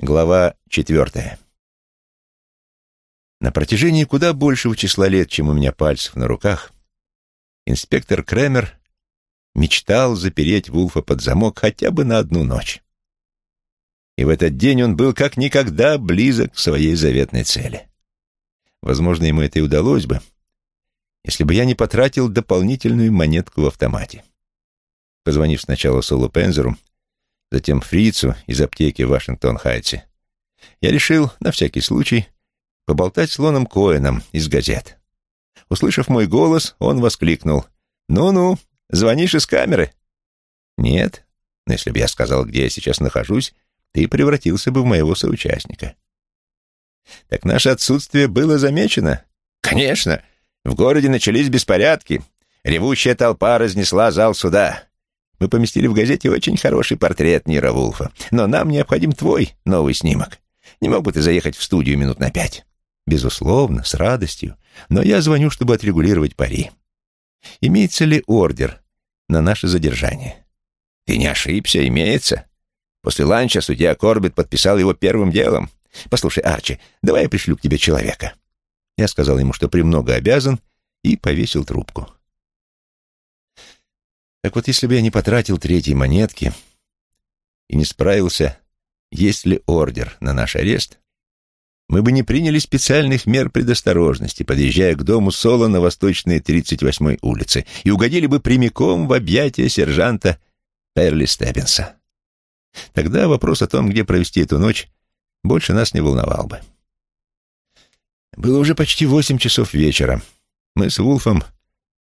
Глава четвертая. На протяжении куда большего числа лет, чем у меня пальцев на руках, инспектор Кремер мечтал запереть Вулфа под замок хотя бы на одну ночь. И в этот день он был как никогда близок к своей заветной цели. Возможно, ему это и удалось бы, если бы я не потратил дополнительную монетку в автомате. Позвонив сначала Солу Пензеру, затем фрицу из аптеки Вашингтон-Хайтсе, я решил, на всякий случай, поболтать с Лоном Коэном из газет. Услышав мой голос, он воскликнул. «Ну-ну, звонишь из камеры?» «Нет, но если бы я сказал, где я сейчас нахожусь, ты превратился бы в моего соучастника». «Так наше отсутствие было замечено?» «Конечно. В городе начались беспорядки. Ревущая толпа разнесла зал суда. Мы поместили в газете очень хороший портрет Нира Вулфа, но нам необходим твой новый снимок. Не мог бы ты заехать в студию минут на пять? Безусловно, с радостью, но я звоню, чтобы отрегулировать пари. Имеется ли ордер на наше задержание? Ты не ошибся, имеется. После ланча судья Корбет подписал его первым делом. Послушай, Арчи, давай я пришлю к тебе человека. Я сказал ему, что премного обязан, и повесил трубку. Так вот, если бы я не потратил третьей монетки и не справился, есть ли ордер на наш арест, мы бы не приняли специальных мер предосторожности, подъезжая к дому Соло на восточной 38-й улице, и угодили бы прямиком в объятия сержанта Перли Стеббинса. Тогда вопрос о том, где провести эту ночь, больше нас не волновал бы. Было уже почти восемь часов вечера. Мы с Вулфом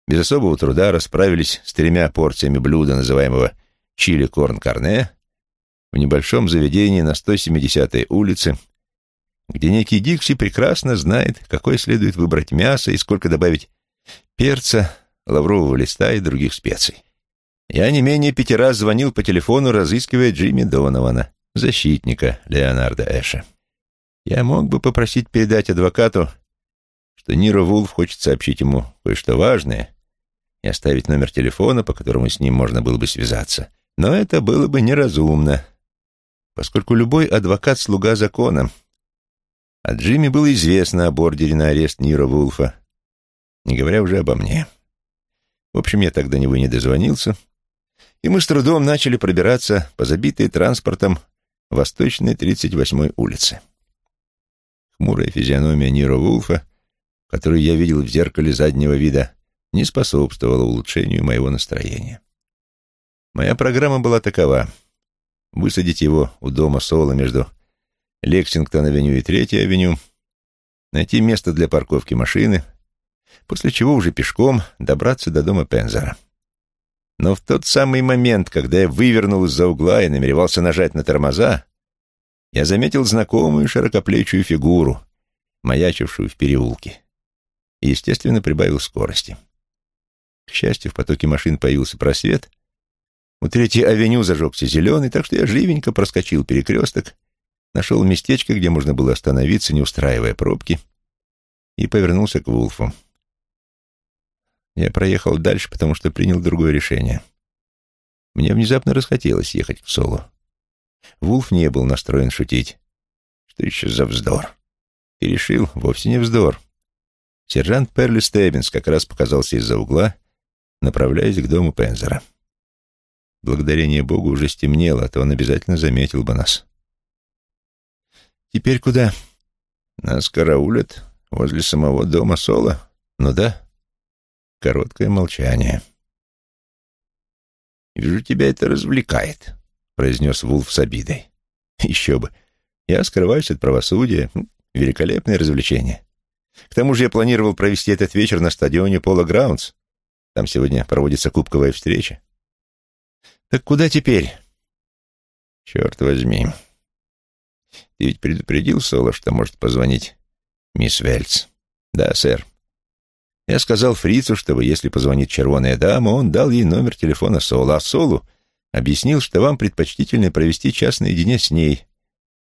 без особого труда расправились с тремя порциями блюда, называемого чили-корн-карне, в небольшом заведении на 170-й улице, где некий Дикси прекрасно знает, какое следует выбрать мясо и сколько добавить перца, лаврового листа и других специй. Я не менее пяти раз звонил по телефону, разыскивая Джимми Донована, защитника Леонарда Эша. Я мог бы попросить передать адвокату, что Ниро Вулф хочет сообщить ему кое-что важное, и оставить номер телефона, по которому с ним можно было бы связаться. Но это было бы неразумно, поскольку любой адвокат — слуга закона. А Джимми было известно об ордере на арест Нира Вулфа, не говоря уже обо мне. В общем, я тогда него не дозвонился, и мы с трудом начали пробираться по забитой транспортом восточной 38-й улице. Хмурая физиономия Нира Вулфа, которую я видел в зеркале заднего вида, не способствовало улучшению моего настроения. Моя программа была такова — высадить его у дома Соло между Лексингтон-авеню и Третьей авеню, найти место для парковки машины, после чего уже пешком добраться до дома Пензера. Но в тот самый момент, когда я вывернул из-за угла и намеревался нажать на тормоза, я заметил знакомую широкоплечую фигуру, маячившую в переулке, и, естественно, прибавил скорости. К счастью, в потоке машин появился просвет. У третьей авеню зажегся зеленый, так что я живенько проскочил перекресток, нашел местечко, где можно было остановиться, не устраивая пробки, и повернулся к Вулфу. Я проехал дальше, потому что принял другое решение. Мне внезапно расхотелось ехать к Солу. Вулф не был настроен шутить. Что еще за вздор? Ты решил? Вовсе не вздор. Сержант Перли Стеббинс как раз показался из-за угла направляясь к дому Пензера. Благодарение Богу уже стемнело, а то он обязательно заметил бы нас. «Теперь куда?» «Нас караулят возле самого дома Соло?» «Ну да». Короткое молчание. «Вижу, тебя это развлекает», — произнес Вулф с обидой. «Еще бы. Я скрываюсь от правосудия. Великолепное развлечение. К тому же я планировал провести этот вечер на стадионе Пола Граундс. Там сегодня проводится кубковая встреча. Так куда теперь? Черт возьми. Ты ведь предупредил Соло, что может позвонить мисс Вельц? Да, сэр. Я сказал Фрицу, чтобы, если позвонит червоная дама, он дал ей номер телефона Соло, а Солу объяснил, что вам предпочтительно провести час наедине с ней,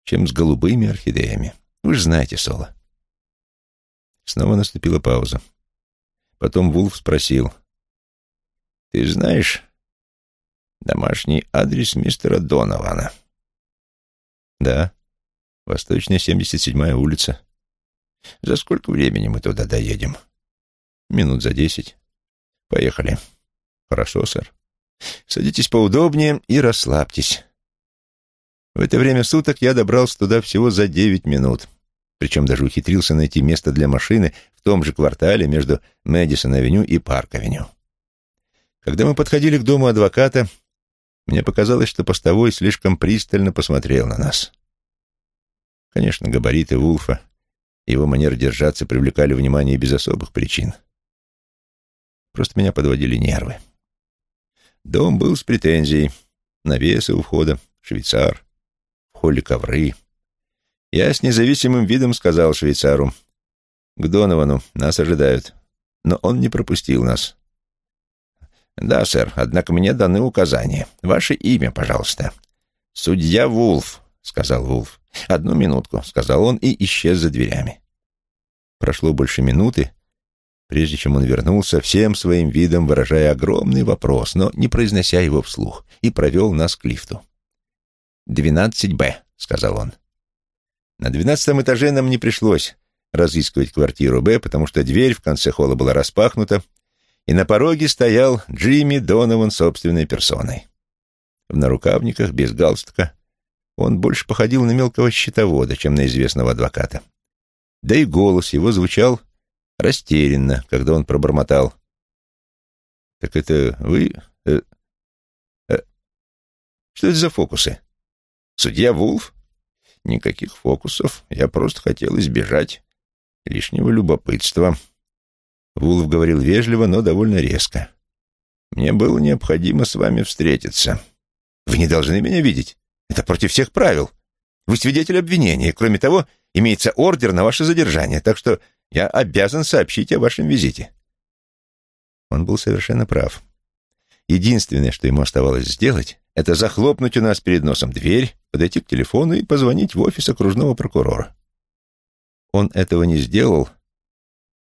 чем с голубыми орхидеями. Вы же знаете Соло. Снова наступила пауза. Потом Вулф спросил. Ты знаешь домашний адрес мистера Донована? Да. Восточная, 77-я улица. За сколько времени мы туда доедем? Минут за десять. Поехали. Хорошо, сэр. Садитесь поудобнее и расслабьтесь. В это время суток я добрался туда всего за девять минут. Причем даже ухитрился найти место для машины в том же квартале между Мэдисон-авеню и Парк-авеню. Когда мы подходили к дому адвоката, мне показалось, что постовой слишком пристально посмотрел на нас. Конечно, габариты Вулфа его манера держаться привлекали внимание без особых причин. Просто меня подводили нервы. Дом был с претензией. Навесы у входа, швейцар, в холле ковры. Я с независимым видом сказал швейцару, «К Доновану, нас ожидают». Но он не пропустил нас. «Да, сэр, однако мне даны указания. Ваше имя, пожалуйста». «Судья Вулф», — сказал Вулф. «Одну минутку», — сказал он и исчез за дверями. Прошло больше минуты, прежде чем он вернулся, всем своим видом выражая огромный вопрос, но не произнося его вслух, и провел нас к лифту. «Двенадцать Б», — сказал он. На двенадцатом этаже нам не пришлось разыскивать квартиру Б, потому что дверь в конце холла была распахнута, и на пороге стоял Джимми Донован собственной персоной. В нарукавниках, без галстука, он больше походил на мелкого счетовода, чем на известного адвоката. Да и голос его звучал растерянно, когда он пробормотал. «Так это вы... Э, э, что это за фокусы? Судья Вулф? Никаких фокусов. Я просто хотел избежать лишнего любопытства». Вулф говорил вежливо, но довольно резко. «Мне было необходимо с вами встретиться. Вы не должны меня видеть. Это против всех правил. Вы свидетель обвинения. Кроме того, имеется ордер на ваше задержание, так что я обязан сообщить о вашем визите». Он был совершенно прав. Единственное, что ему оставалось сделать, это захлопнуть у нас перед носом дверь, подойти к телефону и позвонить в офис окружного прокурора. Он этого не сделал,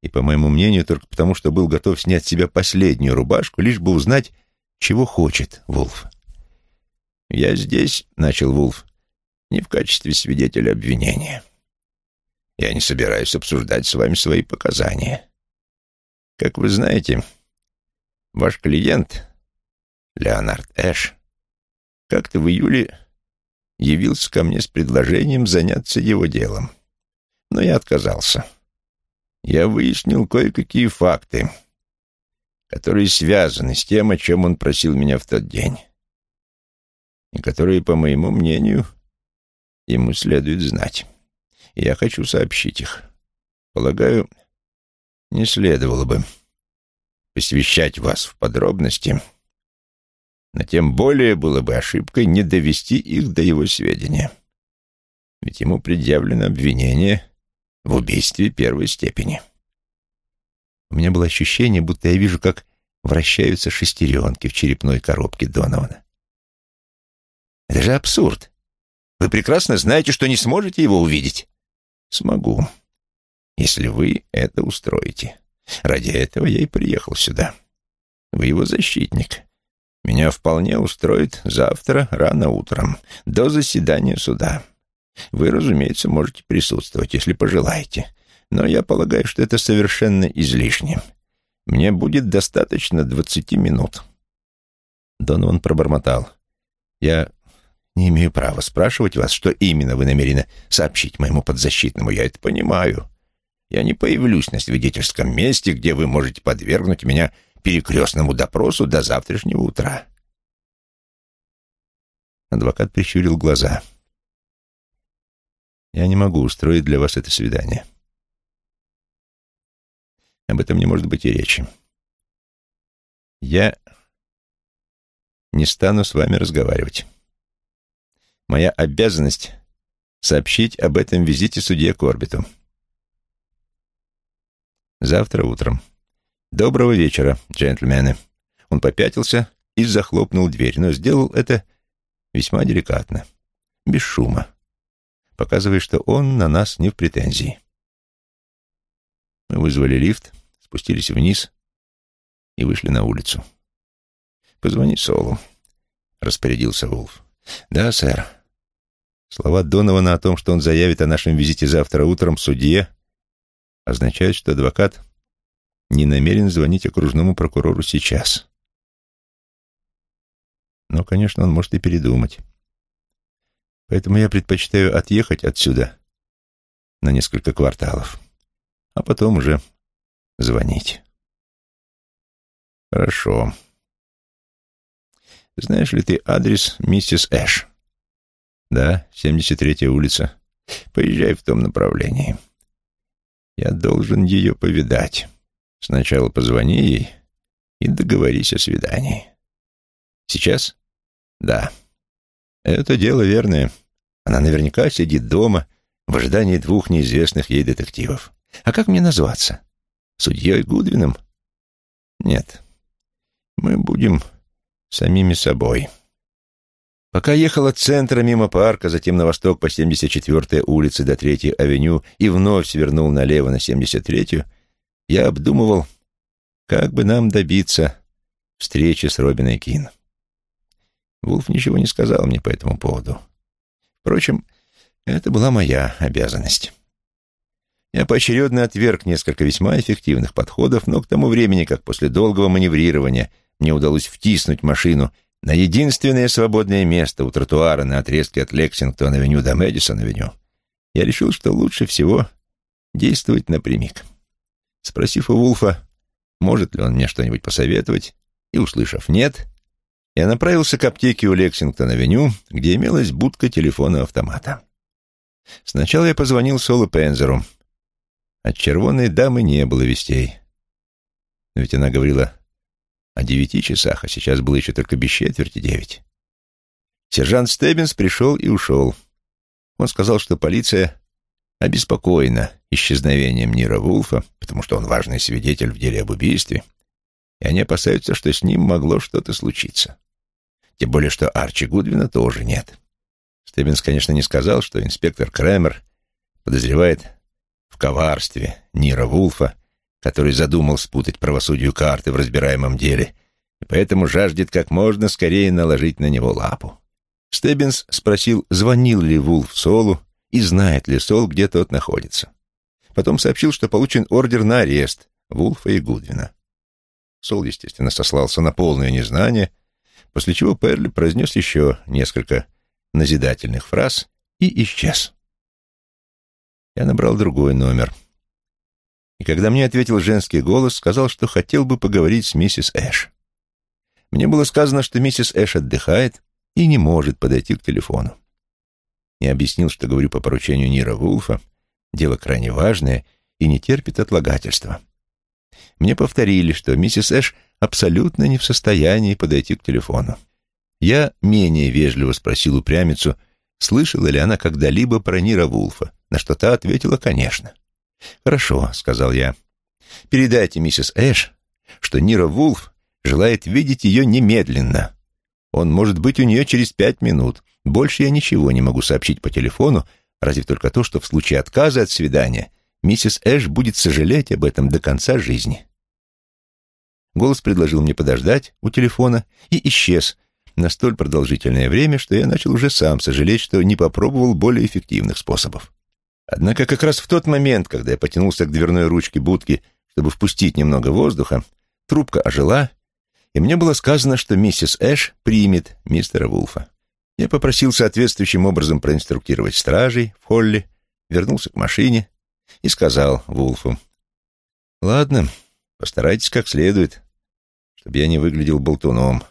и, по моему мнению, только потому, что был готов снять с себя последнюю рубашку, лишь бы узнать, чего хочет Вулф. «Я здесь», — начал Вулф, — «не в качестве свидетеля обвинения. Я не собираюсь обсуждать с вами свои показания. Как вы знаете, ваш клиент, Леонард Эш, как-то в июле явился ко мне с предложением заняться его делом, но я отказался» я выяснил кое-какие факты, которые связаны с тем, о чем он просил меня в тот день, и которые, по моему мнению, ему следует знать. И я хочу сообщить их. Полагаю, не следовало бы посвящать вас в подробности, но тем более было бы ошибкой не довести их до его сведения. Ведь ему предъявлено обвинение в убийстве первой степени. У меня было ощущение, будто я вижу, как вращаются шестеренки в черепной коробке Донована. Это же абсурд. Вы прекрасно знаете, что не сможете его увидеть. Смогу, если вы это устроите. Ради этого я и приехал сюда. Вы его защитник. Меня вполне устроит завтра рано утром, до заседания суда. Вы, разумеется, можете присутствовать, если пожелаете, но я полагаю, что это совершенно излишне. Мне будет достаточно двадцати минут». Донован пробормотал. «Я не имею права спрашивать вас, что именно вы намерены сообщить моему подзащитному. Я это понимаю. Я не появлюсь на свидетельском месте, где вы можете подвергнуть меня перекрестному допросу до завтрашнего утра». Адвокат прищурил глаза. «Я не могу устроить для вас это свидание. Об этом не может быть и речи. Я не стану с вами разговаривать. Моя обязанность — сообщить об этом визите судье Корбиту. Завтра утром. Доброго вечера, джентльмены. Он попятился и захлопнул дверь, но сделал это весьма деликатно, без шума показывая, что он на нас не в претензии. Мы вызвали лифт, спустились вниз и вышли на улицу. «Позвони Солу», — распорядился Вулф. «Да, сэр». Слова Донована о том, что он заявит о нашем визите завтра утром судье, означают, что адвокат не намерен звонить окружному прокурору сейчас. Но, конечно, он может и передумать. Поэтому я предпочитаю отъехать отсюда на несколько кварталов, а потом уже звонить. Хорошо. Знаешь ли ты адрес миссис Эш? Да, 73-я улица. Поезжай в том направлении. Я должен ее повидать. Сначала позвони ей и договорись о свидании. Сейчас? Да. Это дело верное. Она наверняка сидит дома в ожидании двух неизвестных ей детективов. А как мне назваться? Судьей Гудвином? Нет. Мы будем самими собой. Пока ехал центра мимо парка, затем на восток по 74-й улице до 3-й авеню и вновь свернул налево на 73-ю, я обдумывал, как бы нам добиться встречи с Робиной Кин. Вулф ничего не сказал мне по этому поводу. Впрочем, это была моя обязанность. Я поочередно отверг несколько весьма эффективных подходов, но к тому времени, как после долгого маневрирования мне удалось втиснуть машину на единственное свободное место у тротуара на отрезке от Лексингтон-авеню до Мэдисон-авеню, я решил, что лучше всего действовать напрямик. Спросив у Вулфа, может ли он мне что-нибудь посоветовать, и, услышав «нет», я направился к аптеке у Лексингтон-авеню, где имелась будка телефона-автомата. Сначала я позвонил Солу Пензеру. От червонной дамы не было вестей. Но ведь она говорила о девяти часах, а сейчас было еще только без четверти девять. Сержант Стеббинс пришел и ушел. Он сказал, что полиция обеспокоена исчезновением Нира Вулфа, потому что он важный свидетель в деле об убийстве, и они опасаются, что с ним могло что-то случиться. Тем более, что Арчи Гудвина тоже нет. Стеббинс, конечно, не сказал, что инспектор Крэмер подозревает в коварстве Нира Вулфа, который задумал спутать правосудию карты в разбираемом деле, и поэтому жаждет как можно скорее наложить на него лапу. Стеббинс спросил, звонил ли Вулф Солу и знает ли Сол, где тот находится. Потом сообщил, что получен ордер на арест Вулфа и Гудвина. Сол, естественно, сослался на полное незнание, после чего Перли произнес еще несколько назидательных фраз и исчез. Я набрал другой номер. И когда мне ответил женский голос, сказал, что хотел бы поговорить с миссис Эш. Мне было сказано, что миссис Эш отдыхает и не может подойти к телефону. Я объяснил, что говорю по поручению Нира Вулфа, дело крайне важное и не терпит отлагательства. Мне повторили, что миссис Эш абсолютно не в состоянии подойти к телефону. Я менее вежливо спросил упрямицу, слышала ли она когда-либо про Нира Вулфа, на что та ответила «конечно». «Хорошо», — сказал я. «Передайте миссис Эш, что Нира Вулф желает видеть ее немедленно. Он может быть у нее через пять минут. Больше я ничего не могу сообщить по телефону, разве только то, что в случае отказа от свидания миссис Эш будет сожалеть об этом до конца жизни». Голос предложил мне подождать у телефона и исчез на столь продолжительное время, что я начал уже сам сожалеть, что не попробовал более эффективных способов. Однако как раз в тот момент, когда я потянулся к дверной ручке будки, чтобы впустить немного воздуха, трубка ожила, и мне было сказано, что миссис Эш примет мистера Вулфа. Я попросил соответствующим образом проинструктировать стражей в холле, вернулся к машине и сказал Вулфу, «Ладно, постарайтесь как следует, чтобы я не выглядел болтуном.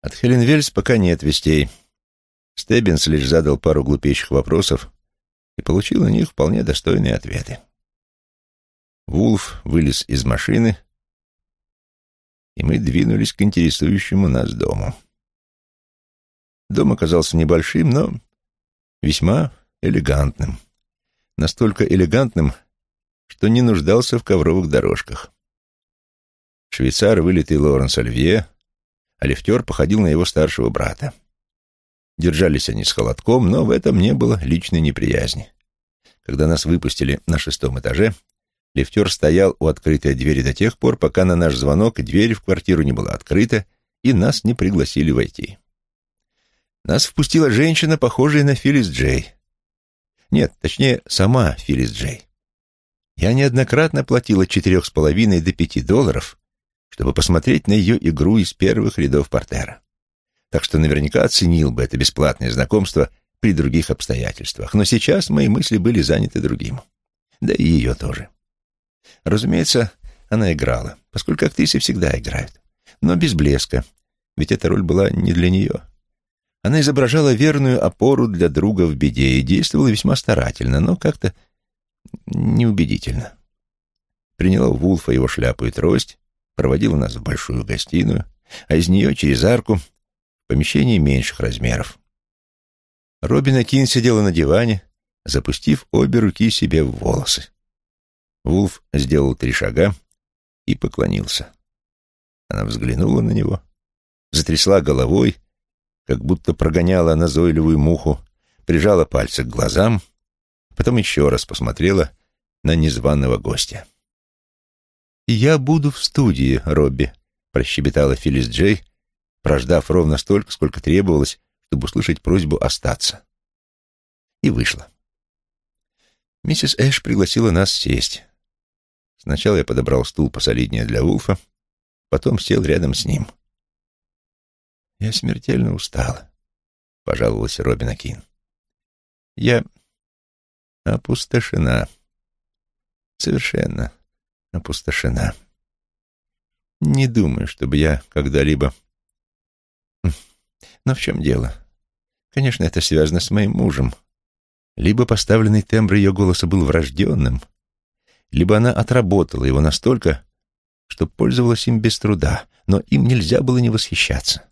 От Хелен Вельс пока нет вестей. Стеббинс лишь задал пару глупейших вопросов и получил на них вполне достойные ответы. Вулф вылез из машины, и мы двинулись к интересующему нас дому. Дом оказался небольшим, но весьма элегантным. Настолько элегантным, что не нуждался в ковровых дорожках. Швейцар, вылитый Лоренс Ольвье, а лифтер походил на его старшего брата. Держались они с холодком, но в этом не было личной неприязни. Когда нас выпустили на шестом этаже, лифтер стоял у открытой двери до тех пор, пока на наш звонок дверь в квартиру не была открыта, и нас не пригласили войти. Нас впустила женщина, похожая на Филлис Джей. Нет, точнее, сама Филлис Джей. Я неоднократно платил от четырех с половиной до пяти долларов, чтобы посмотреть на ее игру из первых рядов портера. Так что наверняка оценил бы это бесплатное знакомство при других обстоятельствах. Но сейчас мои мысли были заняты другим. Да и ее тоже. Разумеется, она играла, поскольку актрисы всегда играют. Но без блеска, ведь эта роль была не для нее. Она изображала верную опору для друга в беде и действовала весьма старательно, но как-то неубедительно. Приняла Вулфа его шляпу и трость, проводила нас в большую гостиную, а из нее через арку в помещение меньших размеров. Робина Кин сидела на диване, запустив обе руки себе в волосы. Вулф сделал три шага и поклонился. Она взглянула на него, затрясла головой, как будто прогоняла назойливую муху, прижала пальцы к глазам, потом еще раз посмотрела на незваного гостя. «Я буду в студии, Робби», — прощебетала Филлис Джей, прождав ровно столько, сколько требовалось, чтобы услышать просьбу остаться. И вышла. Миссис Эш пригласила нас сесть. Сначала я подобрал стул посолиднее для Улфа, потом сел рядом с ним. «Я смертельно устала», — пожаловалась Робина Кин. «Я опустошена. Совершенно опустошена. Не думаю, чтобы я когда-либо... Но в чем дело? Конечно, это связано с моим мужем. Либо поставленный тембр ее голоса был врожденным, либо она отработала его настолько, что пользовалась им без труда, но им нельзя было не восхищаться.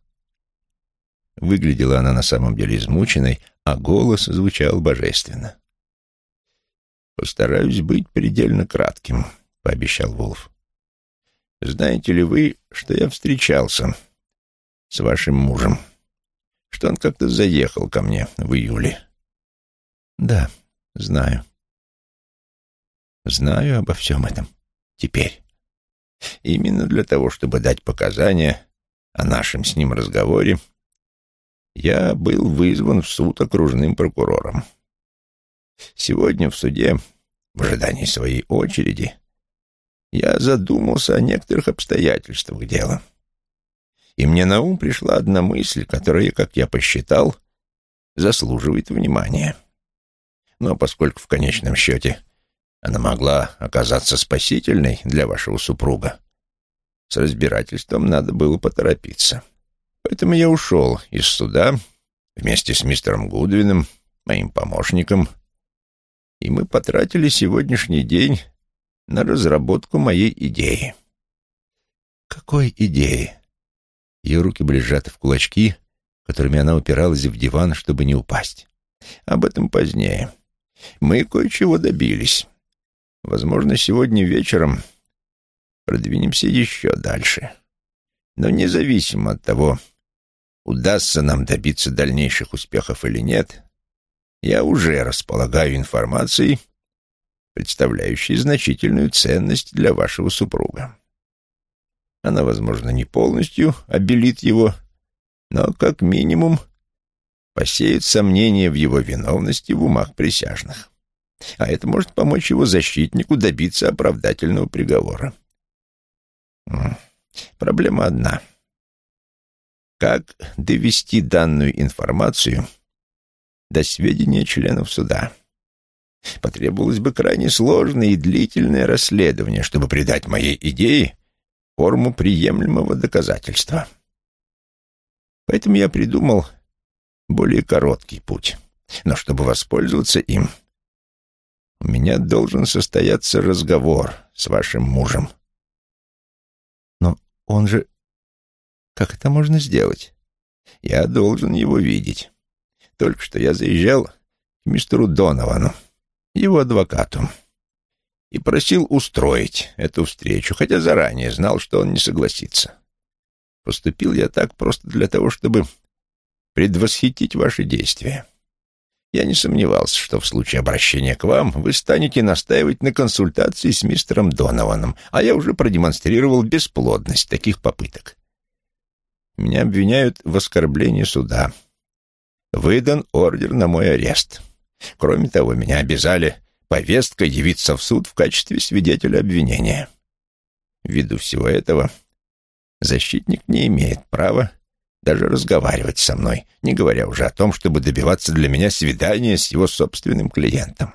Выглядела она на самом деле измученной, а голос звучал божественно. «Постараюсь быть предельно кратким», — пообещал Волф. «Знаете ли вы, что я встречался с вашим мужем? Что он как-то заехал ко мне в июле?» «Да, знаю. Знаю обо всем этом. Теперь. Именно для того, чтобы дать показания о нашем с ним разговоре, я был вызван в суд окружным прокурором. Сегодня в суде, в ожидании своей очереди, я задумался о некоторых обстоятельствах дела. И мне на ум пришла одна мысль, которая, как я посчитал, заслуживает внимания. Но поскольку в конечном счете она могла оказаться спасительной для вашего супруга, с разбирательством надо было поторопиться. Поэтому я ушел из суда вместе с мистером Гудвином, моим помощником, и мы потратили сегодняшний день на разработку моей идеи. Какой идеи? Ее руки были сжаты в кулачки, которыми она упиралась в диван, чтобы не упасть. Об этом позднее. Мы кое-чего добились. Возможно, сегодня вечером продвинемся еще дальше. Но независимо от того, удастся нам добиться дальнейших успехов или нет, я уже располагаю информацией, представляющей значительную ценность для вашего супруга. Она, возможно, не полностью обелит его, но, как минимум, посеет сомнения в его виновности в умах присяжных. А это может помочь его защитнику добиться оправдательного приговора. Проблема одна — как довести данную информацию до сведения членов суда. Потребовалось бы крайне сложное и длительное расследование, чтобы придать моей идее форму приемлемого доказательства. Поэтому я придумал более короткий путь. Но чтобы воспользоваться им, у меня должен состояться разговор с вашим мужем. Но он же как это можно сделать? Я должен его видеть. Только что я заезжал к мистеру Доновану, его адвокату, и просил устроить эту встречу, хотя заранее знал, что он не согласится. Поступил я так просто для того, чтобы предвосхитить ваши действия. Я не сомневался, что в случае обращения к вам вы станете настаивать на консультации с мистером Донованом, а я уже продемонстрировал бесплодность таких попыток. Меня обвиняют в оскорблении суда. выдан ордер на мой арест. Кроме того, меня обязали повесткой явиться в суд в качестве свидетеля обвинения. Ввиду всего этого, защитник не имеет права даже разговаривать со мной, не говоря уже о том, чтобы добиваться для меня свидания с его собственным клиентом.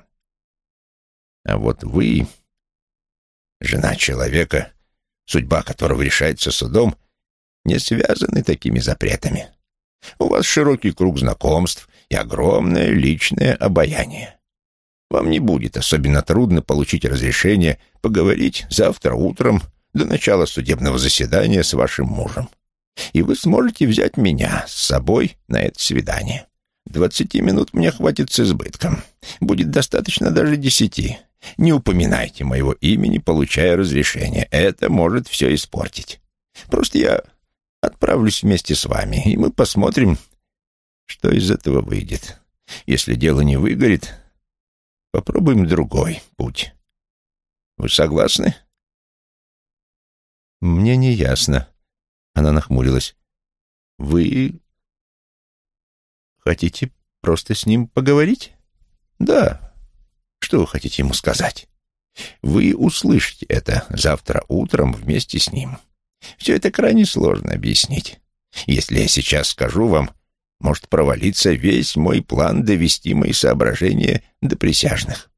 А вот вы, жена человека, судьба которого решается судом, не связаны такими запретами. У вас широкий круг знакомств и огромное личное обаяние. Вам не будет особенно трудно получить разрешение поговорить завтра утром до начала судебного заседания с вашим мужем. И вы сможете взять меня с собой на это свидание. Двадцати минут мне хватит с избытком. Будет достаточно даже десяти. Не упоминайте моего имени, получая разрешение. Это может все испортить. Просто я отправлюсь вместе с вами, и мы посмотрим, что из этого выйдет. Если дело не выгорит, попробуем другой путь. Вы согласны? Мне не ясно. Она нахмурилась. Вы хотите просто с ним поговорить? Да. Что вы хотите ему сказать? Вы услышите это завтра утром вместе с ним. Все это крайне сложно объяснить. Если я сейчас скажу вам, может провалиться весь мой план довести мои соображения до присяжных.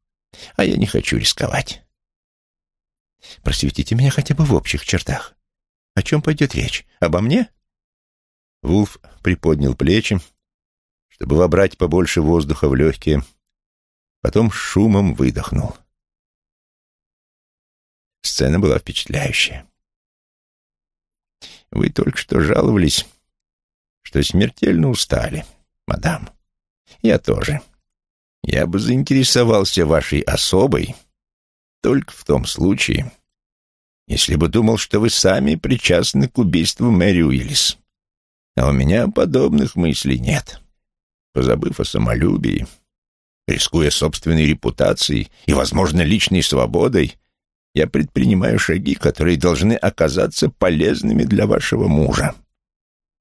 А я не хочу рисковать. Просветите меня хотя бы в общих чертах. О чем пойдет речь? Обо мне? Вулф приподнял плечи, чтобы вобрать побольше воздуха в легкие, потом шумом выдохнул. Сцена была впечатляющая. Вы только что жаловались, что смертельно устали, мадам. Я тоже. Я бы заинтересовался вашей особой только в том случае, если бы думал, что вы сами причастны к убийству Мэри Уиллис. А у меня подобных мыслей нет. Позабыв о самолюбии, рискуя собственной репутацией и, возможно, личной свободой, я предпринимаю шаги, которые должны оказаться полезными для вашего мужа.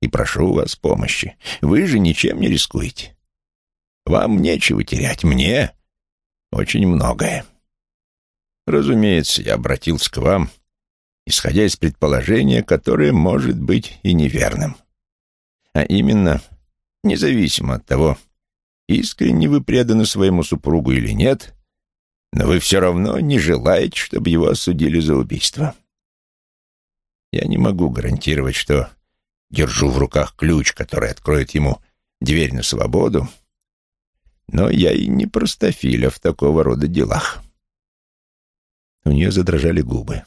И прошу у вас помощи. Вы же ничем не рискуете. Вам нечего терять, мне очень многое. Разумеется, я обратился к вам, исходя из предположения, которое может быть и неверным. А именно, независимо от того, искренне вы преданы своему супругу или нет, но вы все равно не желаете, чтобы его осудили за убийство. Я не могу гарантировать, что держу в руках ключ, который откроет ему дверь на свободу, но я и не простофиля в такого рода делах. У нее задрожали губы.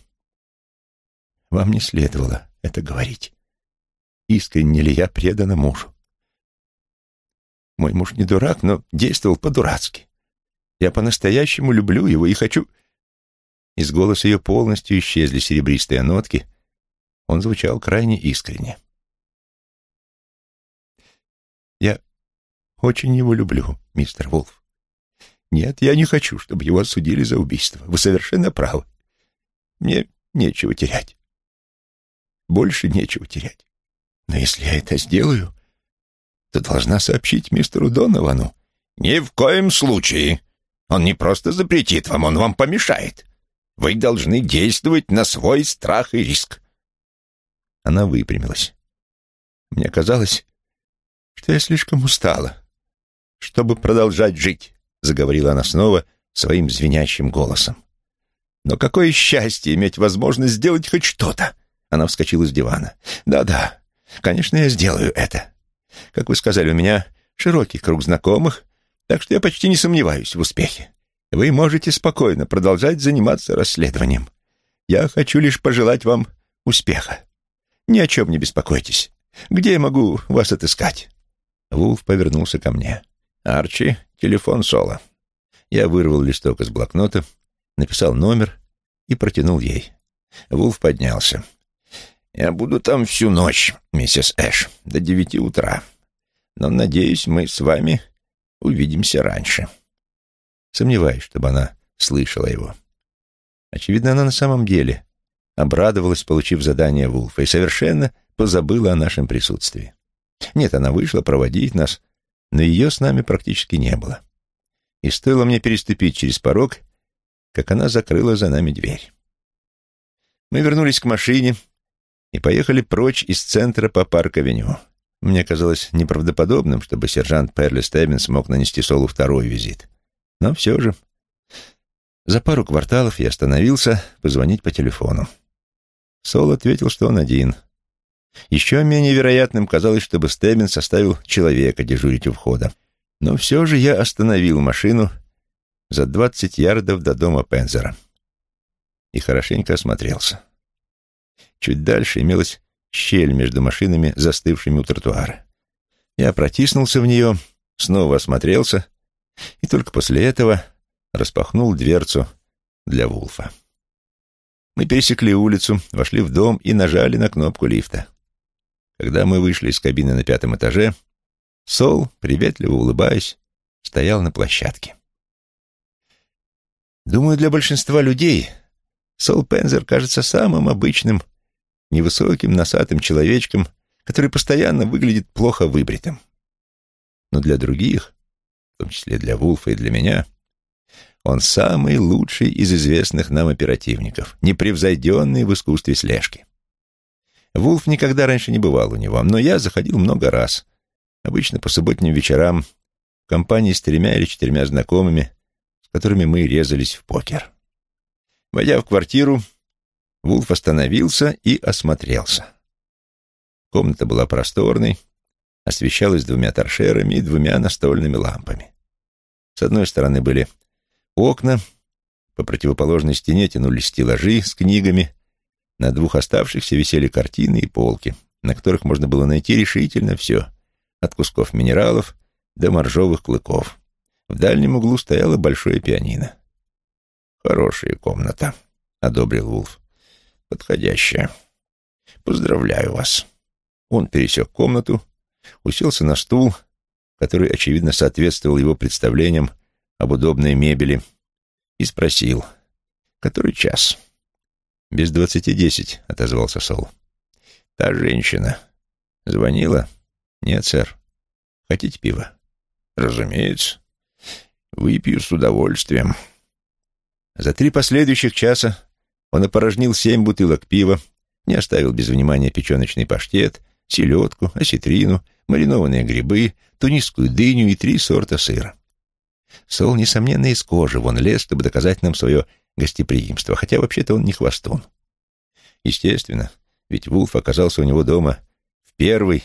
Вам не следовало это говорить. Искренне ли я предана мужу? Мой муж не дурак, но действовал по-дурацки. Я по-настоящему люблю его и хочу...» Из голоса ее полностью исчезли серебристые нотки. Он звучал крайне искренне. «Я очень его люблю, мистер Вулф. Нет, я не хочу, чтобы его осудили за убийство. Вы совершенно правы. Мне нечего терять. Больше нечего терять. Но если я это сделаю, то должна сообщить мистеру Доновану». «Ни в коем случае!» Он не просто запретит вам, он вам помешает. Вы должны действовать на свой страх и риск. Она выпрямилась. Мне казалось, что я слишком устала, чтобы продолжать жить, заговорила она снова своим звенящим голосом. Но какое счастье иметь возможность сделать хоть что-то. Она вскочила с дивана. Да-да, конечно, я сделаю это. Как вы сказали, у меня широкий круг знакомых, так что я почти не сомневаюсь в успехе. Вы можете спокойно продолжать заниматься расследованием. Я хочу лишь пожелать вам успеха. Ни о чем не беспокойтесь. Где я могу вас отыскать?» Вулф повернулся ко мне. «Арчи, телефон Соло». Я вырвал листок из блокнота, написал номер и протянул ей. Вулф поднялся. «Я буду там всю ночь, миссис Эш, до девяти утра. Но, надеюсь, мы с вами увидимся раньше. Сомневаюсь, чтобы она слышала его. Очевидно, она на самом деле обрадовалась, получив задание Вулфа, и совершенно позабыла о нашем присутствии. Нет, она вышла проводить нас, но ее с нами практически не было. И стоило мне переступить через порог, как она закрыла за нами дверь. Мы вернулись к машине и поехали прочь из центра по парк-авеню. Мне казалось неправдоподобным, чтобы сержант Перли Стеббинс мог нанести Солу второй визит. Но все же за пару кварталов я остановился позвонить по телефону. Сол ответил, что он один. Еще менее вероятным казалось, чтобы Стеббин составил человека дежурить у входа. Но все же я остановил машину за двадцать ярдов до дома Пензера и хорошенько осмотрелся. Чуть дальше имелась щель между машинами, застывшими у тротуара. Я протиснулся в нее, снова осмотрелся и только после этого распахнул дверцу для Вулфа. Мы пересекли улицу, вошли в дом и нажали на кнопку лифта. Когда мы вышли из кабины на пятом этаже, Сол, приветливо улыбаясь, стоял на площадке. Думаю, для большинства людей Сол Пензер кажется самым обычным, невысоким, носатым человечком, который постоянно выглядит плохо выбритым. Но для других, в том числе для Вулфа и для меня, он самый лучший из известных нам оперативников, непревзойденный в искусстве слежки. Вулф никогда раньше не бывал у него, но я заходил много раз, обычно по субботним вечерам, в компании с тремя или четырьмя знакомыми, с которыми мы резались в покер. Войдя в квартиру, Вулф остановился и осмотрелся. Комната была просторной, освещалась двумя торшерами и двумя настольными лампами. С одной стороны были окна, по противоположной стене тянулись стеллажи с книгами, на двух оставшихся висели картины и полки, на которых можно было найти решительно все, от кусков минералов до моржовых клыков. В дальнем углу стояло большое пианино. «Хорошая комната», — одобрил Вулф. «Подходящая. Поздравляю вас». Он пересек комнату, уселся на стул, который, очевидно, соответствовал его представлениям об удобной мебели, и спросил, «Который час?» «Без двадцати десять», — отозвался Сол. «Та женщина звонила?» «Нет, сэр. Хотите пива?» «Разумеется. Выпью с удовольствием». За три последующих часа он опорожнил семь бутылок пива, не оставил без внимания печеночный паштет, селедку, осетрину, маринованные грибы, тунисскую дыню и три сорта сыра. Сол, несомненно, из кожи вон лез, чтобы доказать нам свое гостеприимство, хотя вообще-то он не хвостун. Естественно, ведь Вулф оказался у него дома в первый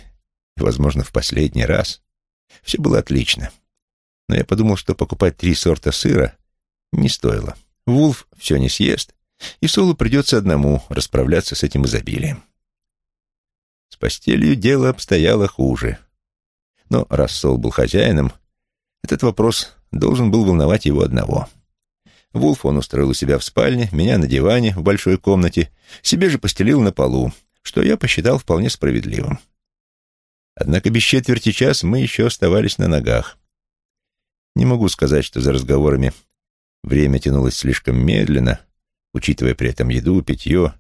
и, возможно, в последний раз. Все было отлично. Но я подумал, что покупать три сорта сыра не стоило. Вулф все не съест, и Солу придется одному расправляться с этим изобилием. С постелью дело обстояло хуже. Но раз Сол был хозяином, этот вопрос должен был волновать его одного. Вулф он устроил у себя в спальне, меня на диване в большой комнате, себе же постелил на полу, что я посчитал вполне справедливым. Однако без четверти час мы еще оставались на ногах. Не могу сказать, что за разговорами время тянулось слишком медленно, учитывая при этом еду, питье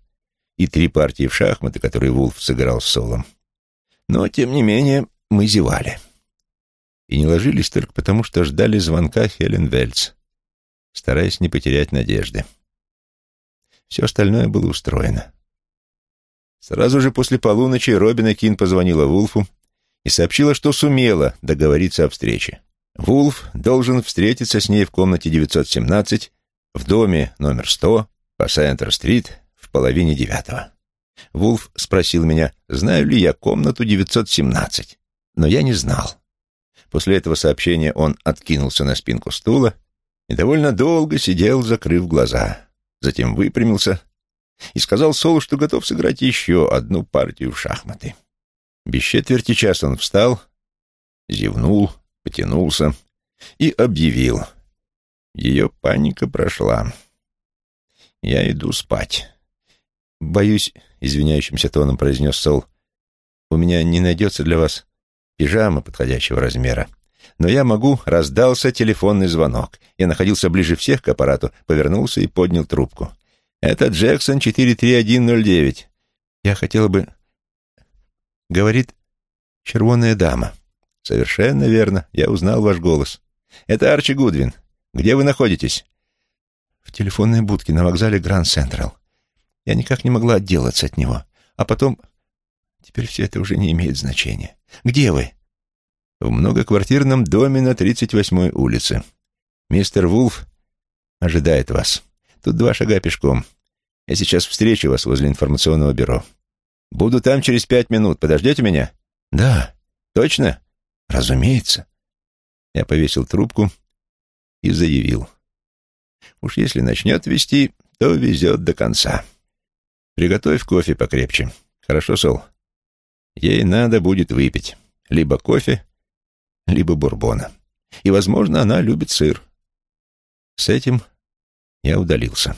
и три партии в шахматы, которые Вулф сыграл с Солом. Но, тем не менее, мы зевали и не ложились только потому, что ждали звонка Хелен Вельц, стараясь не потерять надежды. Все остальное было устроено. Сразу же после полуночи Робина Кин позвонила Вулфу и сообщила, что сумела договориться о встрече. Вулф должен встретиться с ней в комнате 917 в доме номер 100 по Сентер-стрит в половине девятого. Вулф спросил меня, знаю ли я комнату 917, но я не знал. После этого сообщения он откинулся на спинку стула и довольно долго сидел, закрыв глаза. Затем выпрямился и сказал Солу, что готов сыграть еще одну партию в шахматы. Без четверти часа он встал, зевнул, потянулся и объявил. Ее паника прошла. «Я иду спать». «Боюсь», — извиняющимся тоном произнес Сол, — «у меня не найдется для вас пижама подходящего размера. Но я могу, раздался телефонный звонок. Я находился ближе всех к аппарату, повернулся и поднял трубку. «Это Джексон 43109. Я хотела бы...» «Говорит червоная дама», — «Совершенно верно. Я узнал ваш голос. Это Арчи Гудвин. Где вы находитесь?» «В телефонной будке на вокзале Гранд Централ. Я никак не могла отделаться от него. А потом... Теперь все это уже не имеет значения. Где вы?» «В многоквартирном доме на 38-й улице. Мистер Вулф ожидает вас. Тут два шага пешком. Я сейчас встречу вас возле информационного бюро. Буду там через пять минут. Подождете меня?» «Да». «Точно?» «Разумеется». Я повесил трубку и заявил. «Уж если начнет вести, то везет до конца. Приготовь кофе покрепче. Хорошо, Сол? Ей надо будет выпить либо кофе, либо бурбона. И, возможно, она любит сыр». С этим я удалился.